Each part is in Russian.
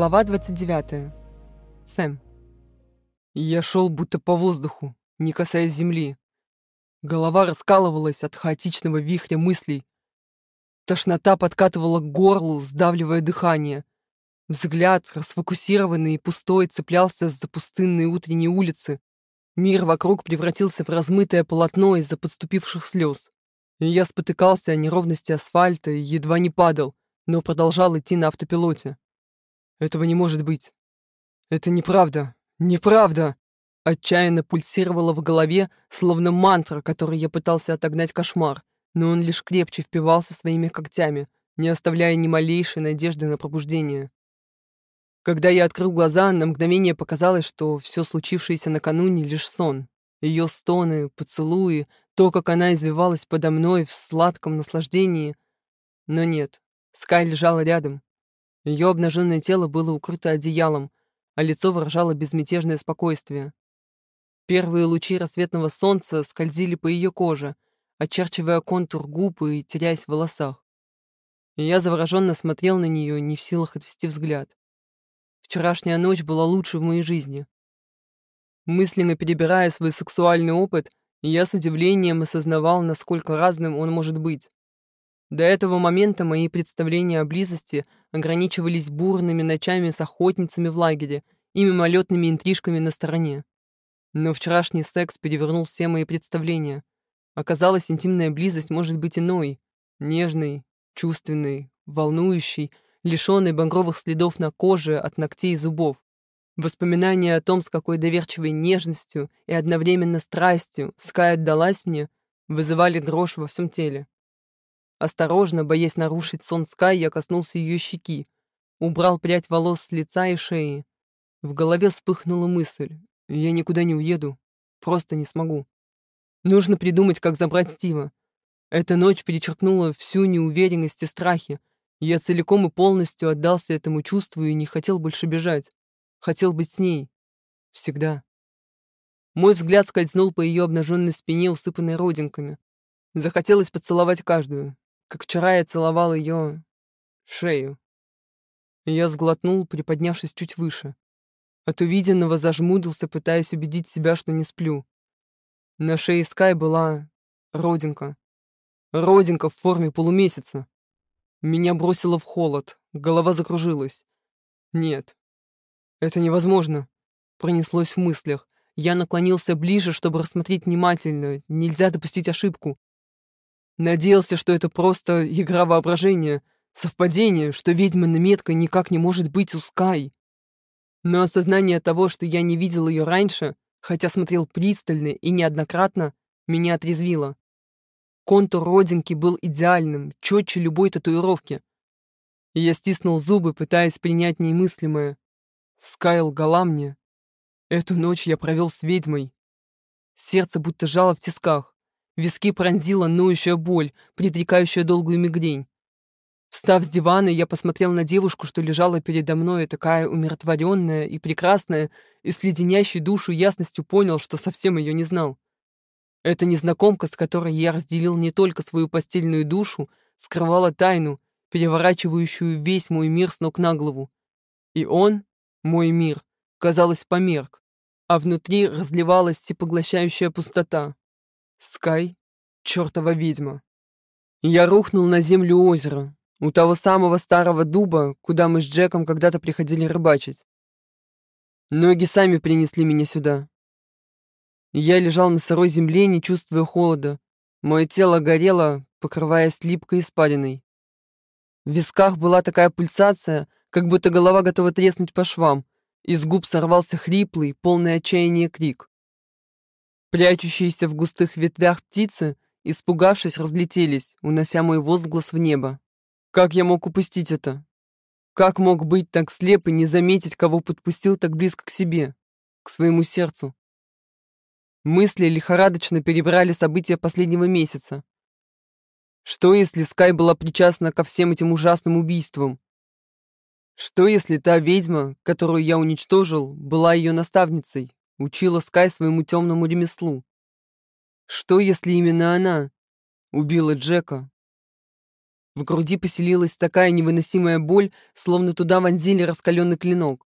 Глава 29. Сэм. Я шел будто по воздуху, не касаясь земли. Голова раскалывалась от хаотичного вихря мыслей. Тошнота подкатывала к горлу, сдавливая дыхание. Взгляд, расфокусированный и пустой, цеплялся за пустынные утренние улицы. Мир вокруг превратился в размытое полотно из-за подступивших слез. И я спотыкался о неровности асфальта и едва не падал, но продолжал идти на автопилоте. Этого не может быть. Это неправда. Неправда. Отчаянно пульсировало в голове, словно мантра, которой я пытался отогнать кошмар, но он лишь крепче впивался своими когтями, не оставляя ни малейшей надежды на пробуждение. Когда я открыл глаза, на мгновение показалось, что все случившееся накануне — лишь сон. Ее стоны, поцелуи, то, как она извивалась подо мной в сладком наслаждении. Но нет, Скай лежала рядом, ее обнаженное тело было укрыто одеялом, а лицо выражало безмятежное спокойствие. Первые лучи рассветного солнца скользили по ее коже, очерчивая контур губ и теряясь в волосах. Я завороженно смотрел на нее, не в силах отвести взгляд. Вчерашняя ночь была лучше в моей жизни. Мысленно перебирая свой сексуальный опыт, я с удивлением осознавал, насколько разным он может быть. До этого момента мои представления о близости ограничивались бурными ночами с охотницами в лагере и мимолетными интрижками на стороне. Но вчерашний секс перевернул все мои представления. Оказалось, интимная близость может быть иной, нежной, чувственной, волнующей, лишенной багровых следов на коже от ногтей и зубов. Воспоминания о том, с какой доверчивой нежностью и одновременно страстью Скай отдалась мне, вызывали дрожь во всем теле. Осторожно, боясь нарушить сон Скай, я коснулся ее щеки, убрал прядь волос с лица и шеи. В голове вспыхнула мысль. Я никуда не уеду. Просто не смогу. Нужно придумать, как забрать Стива. Эта ночь перечеркнула всю неуверенность и страхи. Я целиком и полностью отдался этому чувству и не хотел больше бежать. Хотел быть с ней. Всегда. Мой взгляд скользнул по ее обнаженной спине, усыпанной родинками. Захотелось поцеловать каждую как вчера я целовал ее шею. Я сглотнул, приподнявшись чуть выше. От увиденного зажмурился, пытаясь убедить себя, что не сплю. На шее Скай была родинка. Родинка в форме полумесяца. Меня бросило в холод, голова закружилась. Нет, это невозможно, пронеслось в мыслях. Я наклонился ближе, чтобы рассмотреть внимательно. Нельзя допустить ошибку. Надеялся, что это просто игра воображения, совпадение, что ведьмина метка никак не может быть у Скай. Но осознание того, что я не видел ее раньше, хотя смотрел пристально и неоднократно, меня отрезвило. Контур родинки был идеальным, четче любой татуировки. И я стиснул зубы, пытаясь принять немыслимое. Скай лгала мне. Эту ночь я провел с ведьмой. Сердце будто жало в тисках. Виски пронзила ноющая боль, предрекающая долгую мигрень. Встав с дивана, я посмотрел на девушку, что лежала передо мной, такая умиротворенная и прекрасная, и с леденящей душу ясностью понял, что совсем ее не знал. Эта незнакомка, с которой я разделил не только свою постельную душу, скрывала тайну, переворачивающую весь мой мир с ног на голову. И он, мой мир, казалось, померк, а внутри разливалась всепоглощающая пустота. Скай — чертова ведьма. Я рухнул на землю озера, у того самого старого дуба, куда мы с Джеком когда-то приходили рыбачить. Ноги сами принесли меня сюда. Я лежал на сырой земле, не чувствуя холода. Мое тело горело, покрываясь липкой испариной. В висках была такая пульсация, как будто голова готова треснуть по швам. Из губ сорвался хриплый, полный отчаяния крик. Прячущиеся в густых ветвях птицы, испугавшись, разлетелись, унося мой возглас в небо. Как я мог упустить это? Как мог быть так слеп и не заметить, кого подпустил так близко к себе, к своему сердцу? Мысли лихорадочно перебрали события последнего месяца. Что, если Скай была причастна ко всем этим ужасным убийствам? Что, если та ведьма, которую я уничтожил, была ее наставницей, учила Скай своему темному ремеслу. Что, если именно она убила Джека? В груди поселилась такая невыносимая боль, словно туда вонзили раскаленный клинок.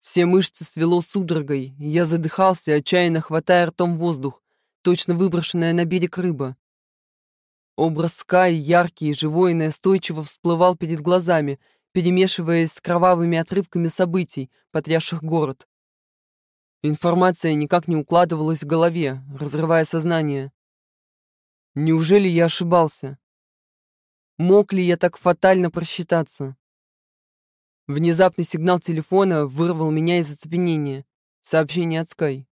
Все мышцы свело судорогой, я задыхался, отчаянно хватая ртом воздух, точно выброшенная на берег рыба. Образ Скай, яркий, живой и настойчиво всплывал перед глазами, перемешиваясь с кровавыми отрывками событий, потрясших город. Информация никак не укладывалась в голове, разрывая сознание. Неужели я ошибался? Мог ли я так фатально просчитаться? Внезапный сигнал телефона вырвал меня из оцепенения. Сообщение от Скай.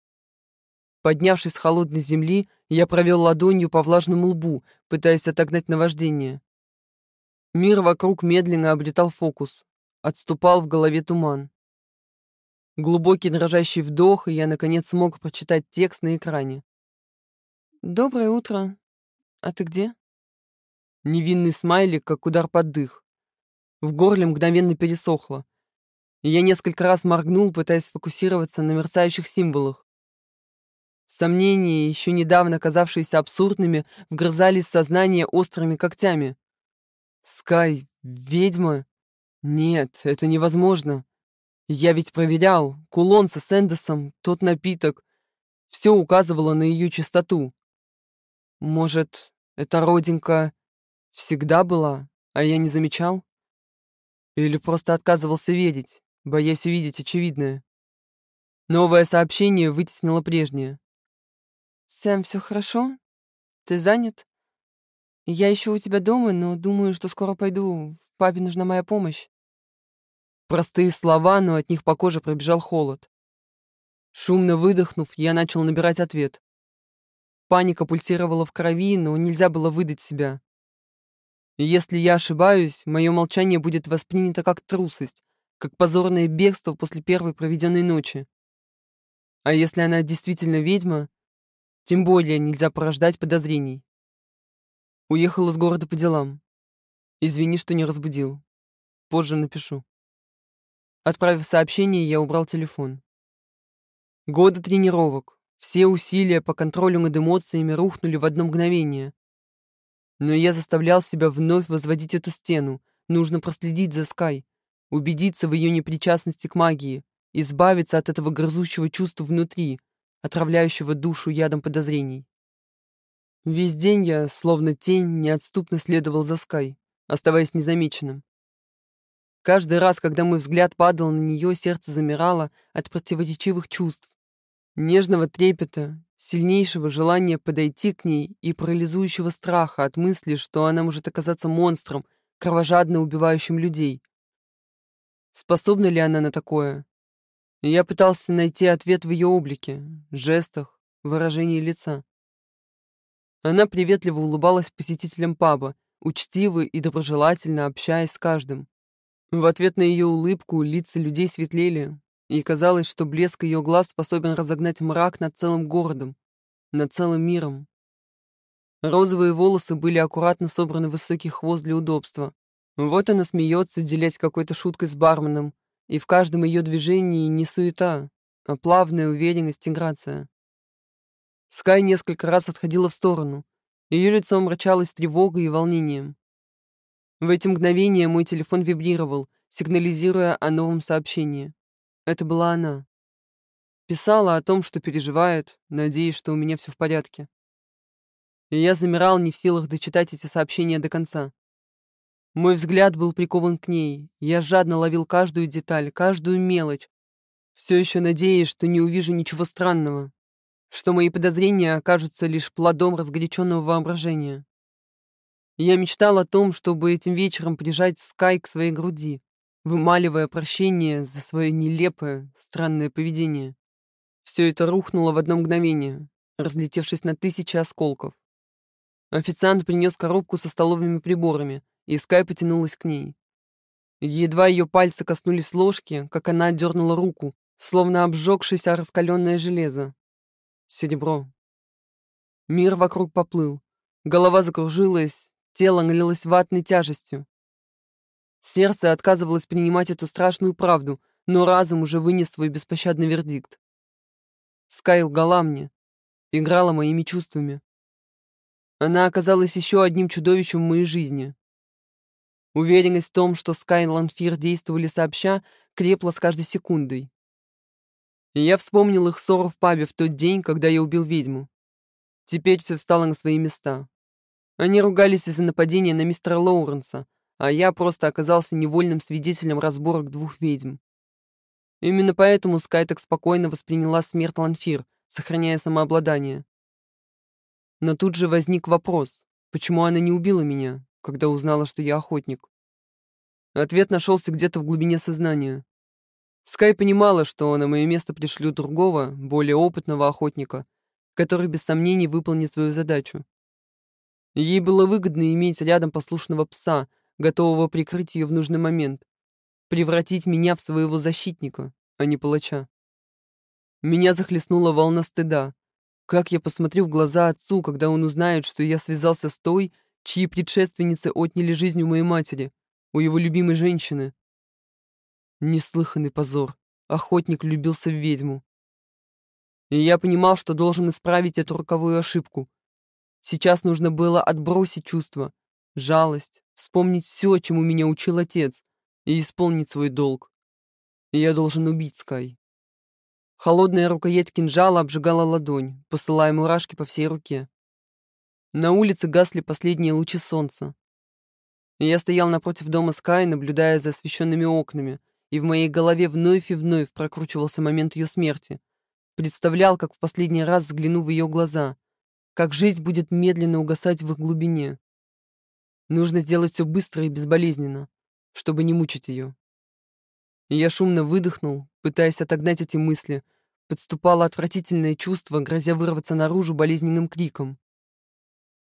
Поднявшись с холодной земли, я провел ладонью по влажному лбу, пытаясь отогнать наваждение. Мир вокруг медленно облетал фокус. Отступал в голове туман. Глубокий дрожащий вдох, и я, наконец, смог прочитать текст на экране. «Доброе утро. А ты где?» Невинный смайлик, как удар под дых. В горле мгновенно пересохло. И я несколько раз моргнул, пытаясь сфокусироваться на мерцающих символах. Сомнения, еще недавно казавшиеся абсурдными, вгрызались в сознание острыми когтями. «Скай, ведьма? Нет, это невозможно. Я ведь проверял, кулон со Сэндесом, тот напиток. Все указывало на ее чистоту. Может, эта родинка всегда была, а я не замечал? Или просто отказывался верить, боясь увидеть очевидное? Новое сообщение вытеснило прежнее. «Сэм, все хорошо? Ты занят? Я еще у тебя дома, но думаю, что скоро пойду. Папе нужна моя помощь». Простые слова, но от них по коже пробежал холод. Шумно выдохнув, я начал набирать ответ. Паника пульсировала в крови, но нельзя было выдать себя. Если я ошибаюсь, мое молчание будет воспринято как трусость, как позорное бегство после первой проведенной ночи. А если она действительно ведьма, тем более нельзя порождать подозрений. Уехал из города по делам. Извини, что не разбудил. Позже напишу. Отправив сообщение, я убрал телефон. Годы тренировок, все усилия по контролю над эмоциями рухнули в одно мгновение. Но я заставлял себя вновь возводить эту стену. Нужно проследить за Скай, убедиться в ее непричастности к магии, избавиться от этого грызущего чувства внутри, отравляющего душу ядом подозрений. Весь день я, словно тень, неотступно следовал за Скай, оставаясь незамеченным. Каждый раз, когда мой взгляд падал на нее, сердце замирало от противоречивых чувств. Нежного трепета, сильнейшего желания подойти к ней и парализующего страха от мысли, что она может оказаться монстром, кровожадно убивающим людей. Способна ли она на такое? я пытался найти ответ в ее облике, жестах, выражении лица. Она приветливо улыбалась посетителям паба, учтиво и доброжелательно общаясь с каждым. В ответ на ее улыбку лица людей светлели, и казалось, что блеск ее глаз способен разогнать мрак над целым городом, над целым миром. Розовые волосы были аккуратно собраны в высокий хвост для удобства. Вот она смеется, делясь какой-то шуткой с барменом, и в каждом ее движении не суета, а плавная уверенность и грация. Скай несколько раз отходила в сторону. Ее лицо мрачалось тревогой и волнением. В эти мгновения мой телефон вибрировал, сигнализируя о новом сообщении. Это была она. Писала о том, что переживает, надеясь, что у меня все в порядке. И я замирал не в силах дочитать эти сообщения до конца. Мой взгляд был прикован к ней. Я жадно ловил каждую деталь, каждую мелочь, все еще надеясь, что не увижу ничего странного, что мои подозрения окажутся лишь плодом разгоряченного воображения. Я мечтал о том, чтобы этим вечером прижать Скай к своей груди, вымаливая прощение за свое нелепое, странное поведение. Все это рухнуло в одно мгновение, разлетевшись на тысячи осколков. Официант принес коробку со столовыми приборами, и Скай потянулась к ней. Едва ее пальцы коснулись ложки, как она отдернула руку, словно обжегшись о раскаленное железо. Серебро. Мир вокруг поплыл. Голова закружилась, Тело налилось ватной тяжестью. Сердце отказывалось принимать эту страшную правду, но разум уже вынес свой беспощадный вердикт. Скай лгала мне, играла моими чувствами. Она оказалась еще одним чудовищем моей жизни, Уверенность в том, что Скай и Ланфир действовали сообща, крепла с каждой секундой. И я вспомнил их ссору в пабе в тот день, когда я убил ведьму. Теперь все встало на свои места. Они ругались из-за нападения на мистера Лоуренса, а я просто оказался невольным свидетелем разборок двух ведьм. Именно поэтому Скай так спокойно восприняла смерть Ланфир, сохраняя самообладание. Но тут же возник вопрос, почему она не убила меня, когда узнала, что я охотник? Ответ нашелся где-то в глубине сознания. Скай понимала, что на мое место пришлют другого, более опытного охотника, который без сомнений выполнит свою задачу. Ей было выгодно иметь рядом послушного пса, готового прикрыть ее в нужный момент, превратить меня в своего защитника, а не палача. Меня захлестнула волна стыда. Как я посмотрю в глаза отцу, когда он узнает, что я связался с той, чьи предшественницы отняли жизнь у моей матери, у его любимой женщины? Неслыханный позор. Охотник влюбился в ведьму. И я понимал, что должен исправить эту роковую ошибку, Сейчас нужно было отбросить чувства, жалость, вспомнить все, чему меня учил отец, и исполнить свой долг. И я должен убить Скай. Холодная рукоять кинжала обжигала ладонь, посылая мурашки по всей руке. На улице гасли последние лучи солнца. Я стоял напротив дома Скай, наблюдая за освещенными окнами, и в моей голове вновь и вновь прокручивался момент ее смерти. Представлял, как в последний раз взгляну в ее глаза, как жизнь будет медленно угасать в их глубине. Нужно сделать все быстро и безболезненно, чтобы не мучить ее. И я шумно выдохнул, пытаясь отогнать эти мысли. Подступало отвратительное чувство, грозя вырваться наружу болезненным криком.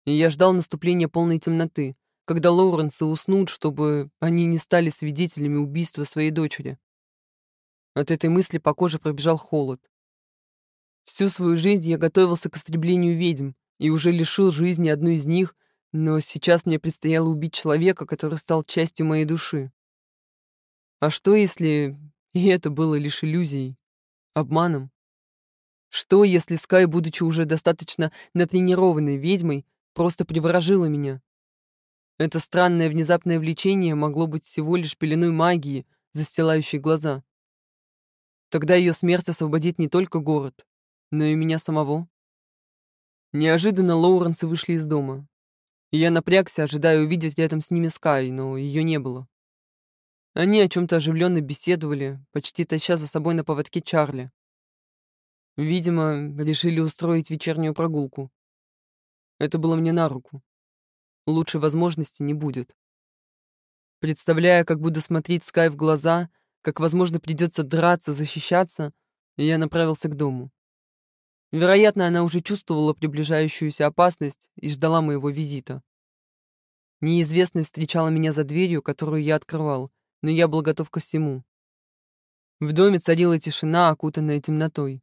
И я ждал наступления полной темноты, когда Лоуренсы уснут, чтобы они не стали свидетелями убийства своей дочери. От этой мысли по коже пробежал холод. Всю свою жизнь я готовился к истреблению ведьм и уже лишил жизни одну из них, но сейчас мне предстояло убить человека, который стал частью моей души. А что, если и это было лишь иллюзией, обманом? Что, если Скай, будучи уже достаточно натренированной ведьмой, просто приворожила меня? Это странное внезапное влечение могло быть всего лишь пеленой магии, застилающей глаза. Тогда ее смерть освободит не только город, но и меня самого. Неожиданно Лоуренсы вышли из дома. Я напрягся, ожидая увидеть рядом с ними Скай, но ее не было. Они о чем-то оживленно беседовали, почти таща за собой на поводке Чарли. Видимо, решили устроить вечернюю прогулку. Это было мне на руку. Лучшей возможности не будет. Представляя, как буду смотреть Скай в глаза, как, возможно, придется драться, защищаться, я направился к дому. Вероятно, она уже чувствовала приближающуюся опасность и ждала моего визита. Неизвестная встречала меня за дверью, которую я открывал, но я был готов ко всему. В доме царила тишина, окутанная темнотой.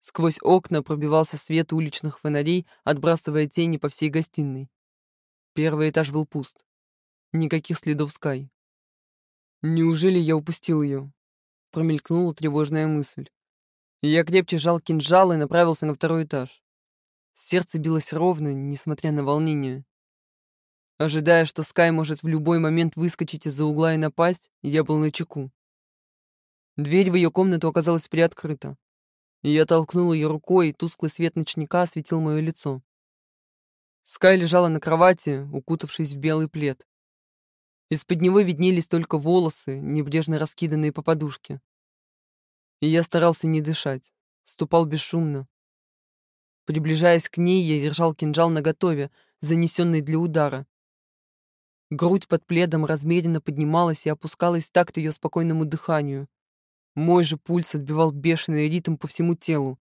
Сквозь окна пробивался свет уличных фонарей, отбрасывая тени по всей гостиной. Первый этаж был пуст. Никаких следов Скай. Неужели я упустил ее? Промелькнула тревожная мысль. Я крепче жал кинжал и направился на второй этаж. Сердце билось ровно, несмотря на волнение. Ожидая, что Скай может в любой момент выскочить из-за угла и напасть, я был на чеку. Дверь в ее комнату оказалась приоткрыта. Я толкнул ее рукой, и тусклый свет ночника осветил мое лицо. Скай лежала на кровати, укутавшись в белый плед. Из-под него виднелись только волосы, небрежно раскиданные по подушке и я старался не дышать, ступал бесшумно. Приближаясь к ней, я держал кинжал наготове, занесенный для удара. Грудь под пледом размеренно поднималась и опускалась в такт ее спокойному дыханию. Мой же пульс отбивал бешеный ритм по всему телу.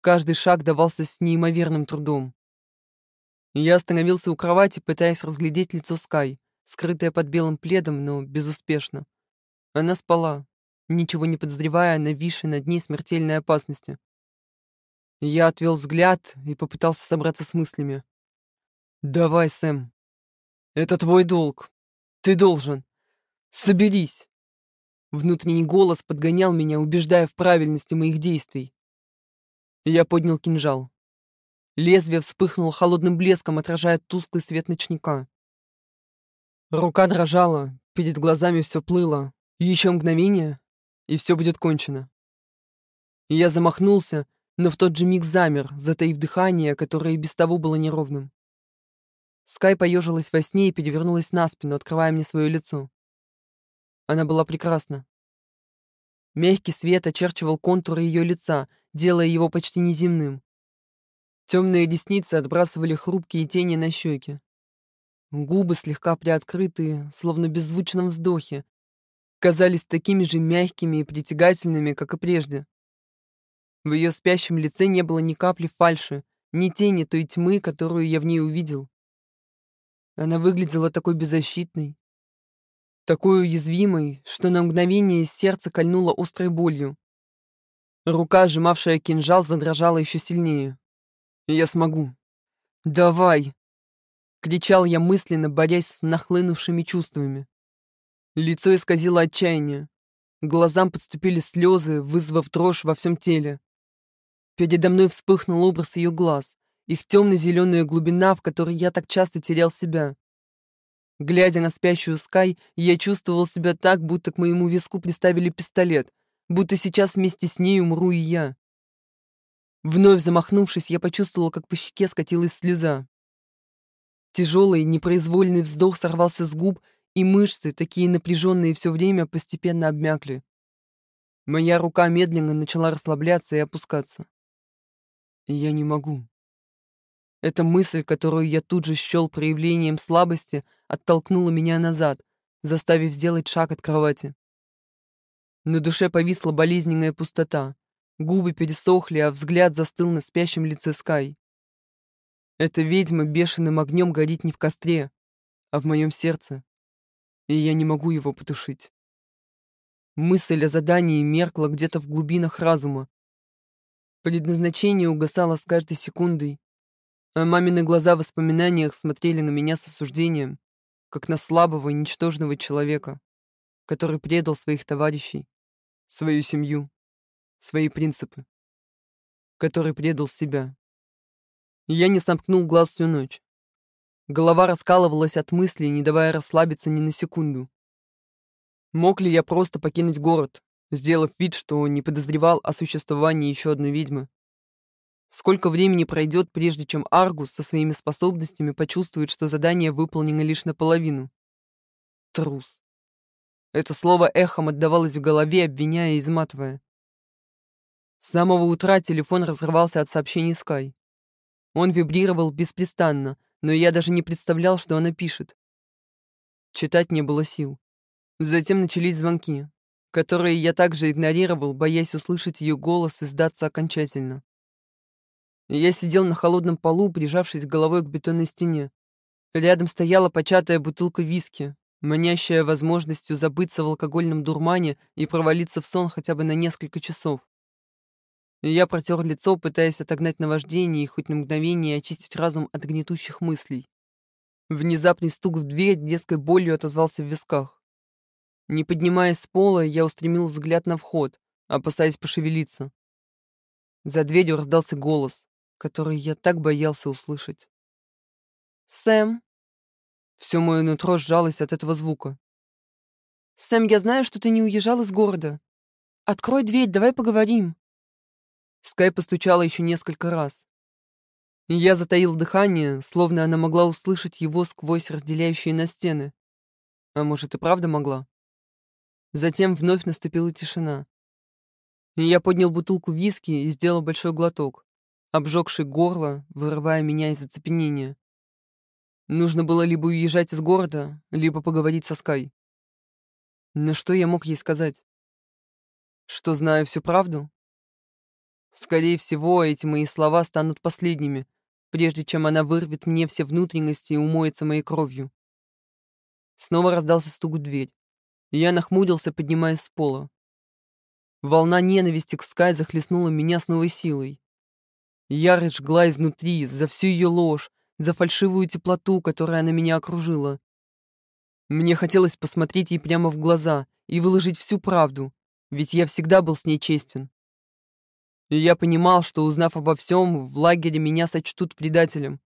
Каждый шаг давался с неимоверным трудом. Я остановился у кровати, пытаясь разглядеть лицо Скай, скрытое под белым пледом, но безуспешно. Она спала, ничего не подозревая о нависшей над ней смертельной опасности. Я отвел взгляд и попытался собраться с мыслями. «Давай, Сэм. Это твой долг. Ты должен. Соберись!» Внутренний голос подгонял меня, убеждая в правильности моих действий. Я поднял кинжал. Лезвие вспыхнуло холодным блеском, отражая тусклый свет ночника. Рука дрожала, перед глазами все плыло. Еще мгновение, и все будет кончено. И я замахнулся, но в тот же миг замер, затаив дыхание, которое и без того было неровным. Скай поежилась во сне и перевернулась на спину, открывая мне свое лицо. Она была прекрасна. Мягкий свет очерчивал контуры ее лица, делая его почти неземным. Темные ресницы отбрасывали хрупкие тени на щеки. Губы, слегка приоткрытые, словно беззвучном вздохе, казались такими же мягкими и притягательными, как и прежде. В ее спящем лице не было ни капли фальши, ни тени той тьмы, которую я в ней увидел. Она выглядела такой беззащитной, такой уязвимой, что на мгновение сердце кольнуло острой болью. Рука, сжимавшая кинжал, задрожала еще сильнее. «Я смогу. Давай!» Кричал я мысленно, борясь с нахлынувшими чувствами. Лицо исказило отчаяние. Глазам подступили слезы, вызвав дрожь во всем теле. Передо мной вспыхнул образ ее глаз, их темно-зеленая глубина, в которой я так часто терял себя. Глядя на спящую Скай, я чувствовал себя так, будто к моему виску приставили пистолет, будто сейчас вместе с ней умру и я. Вновь замахнувшись, я почувствовал, как по щеке скатилась слеза. Тяжелый, непроизвольный вздох сорвался с губ, и мышцы, такие напряженные все время, постепенно обмякли. Моя рука медленно начала расслабляться и опускаться. Я не могу. Эта мысль, которую я тут же счел проявлением слабости, оттолкнула меня назад, заставив сделать шаг от кровати. На душе повисла болезненная пустота. Губы пересохли, а взгляд застыл на спящем лице Скай. Эта ведьма бешеным огнем горит не в костре, а в моем сердце, и я не могу его потушить. Мысль о задании меркла где-то в глубинах разума, Предназначение угасало с каждой секундой, а мамины глаза в воспоминаниях смотрели на меня с осуждением, как на слабого и ничтожного человека, который предал своих товарищей, свою семью, свои принципы, который предал себя. я не сомкнул глаз всю ночь. Голова раскалывалась от мыслей, не давая расслабиться ни на секунду. Мог ли я просто покинуть город, сделав вид, что не подозревал о существовании еще одной ведьмы. Сколько времени пройдет, прежде чем Аргус со своими способностями почувствует, что задание выполнено лишь наполовину? Трус. Это слово эхом отдавалось в голове, обвиняя и изматывая. С самого утра телефон разрывался от сообщений Скай. Он вибрировал беспрестанно, но я даже не представлял, что она пишет. Читать не было сил. Затем начались звонки которые я также игнорировал, боясь услышать ее голос и сдаться окончательно. Я сидел на холодном полу, прижавшись головой к бетонной стене. Рядом стояла початая бутылка виски, манящая возможностью забыться в алкогольном дурмане и провалиться в сон хотя бы на несколько часов. Я протер лицо, пытаясь отогнать наваждение и хоть на мгновение очистить разум от гнетущих мыслей. Внезапный стук в дверь детской болью отозвался в висках. Не поднимаясь с пола, я устремил взгляд на вход, опасаясь пошевелиться. За дверью раздался голос, который я так боялся услышать. «Сэм!» Все мое нутро сжалось от этого звука. «Сэм, я знаю, что ты не уезжал из города. Открой дверь, давай поговорим». Скай постучала еще несколько раз. И я затаил дыхание, словно она могла услышать его сквозь разделяющие на стены. А может, и правда могла? Затем вновь наступила тишина. Я поднял бутылку виски и сделал большой глоток, обжегший горло, вырывая меня из оцепенения. Нужно было либо уезжать из города, либо поговорить со Скай. Но что я мог ей сказать? Что знаю всю правду? Скорее всего, эти мои слова станут последними, прежде чем она вырвет мне все внутренности и умоется моей кровью. Снова раздался стук в дверь. Я нахмурился, поднимаясь с пола. Волна ненависти к Скай захлестнула меня с новой силой. Ярость жгла изнутри, за всю ее ложь, за фальшивую теплоту, которая на меня окружила. Мне хотелось посмотреть ей прямо в глаза и выложить всю правду, ведь я всегда был с ней честен. И я понимал, что, узнав обо всем, в лагере меня сочтут предателем.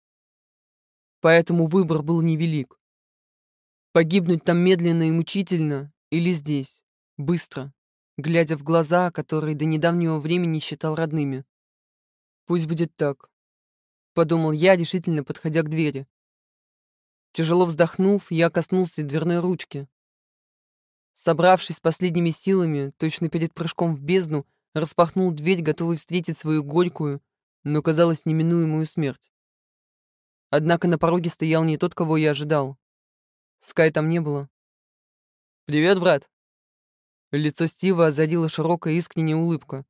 Поэтому выбор был невелик. Погибнуть там медленно и мучительно или здесь, быстро, глядя в глаза, которые до недавнего времени считал родными. Пусть будет так, подумал я, решительно подходя к двери. Тяжело вздохнув, я коснулся дверной ручки. Собравшись с последними силами, точно перед прыжком в бездну, распахнул дверь, готовый встретить свою горькую, но, казалось, неминуемую смерть. Однако на пороге стоял не тот, кого я ожидал. Скай там не было. «Привет, брат!» Лицо Стива озарила широкая искренняя улыбка.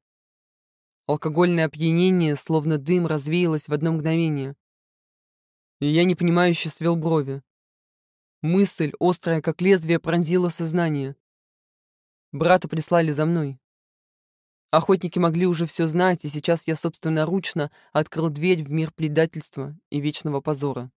Алкогольное опьянение, словно дым, развеялось в одно мгновение. И я непонимающе свел брови. Мысль, острая как лезвие, пронзила сознание. Брата прислали за мной. Охотники могли уже все знать, и сейчас я собственноручно открыл дверь в мир предательства и вечного позора.